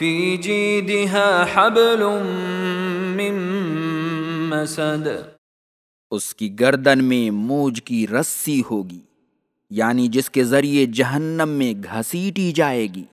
جی جيدها حبل من مسد. اس کی گردن میں موج کی رسی ہوگی یعنی جس کے ذریعے جہنم میں گھسیٹی جائے گی۔